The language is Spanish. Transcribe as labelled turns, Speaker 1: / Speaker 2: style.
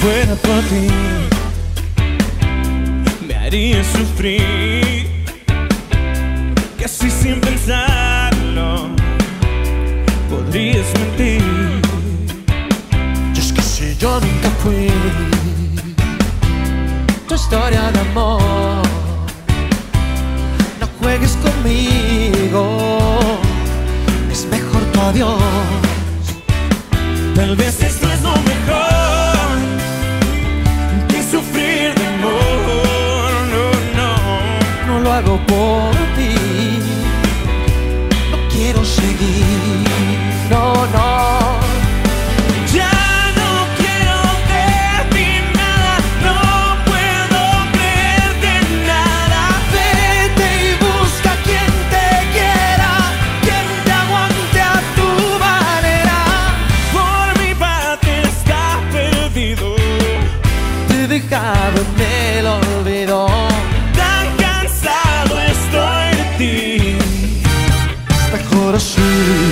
Speaker 1: fuera por ti, me haría sufrir. Casi sin pensarlo, podrías mentir.
Speaker 2: Y es que si yo nunca fui tu historia de amor, no juegues conmigo, es mejor tu adiós.
Speaker 1: Tal vez esto es lo
Speaker 2: Algo por ti, no quiero seguir, no, no.
Speaker 1: Ya no quiero ver ni nada, no puedo ver nada.
Speaker 2: Vete y busca quien te quiera, quien te aguante a tu manera.
Speaker 1: Por mi parte está perdido,
Speaker 2: te dejaba en vez. 是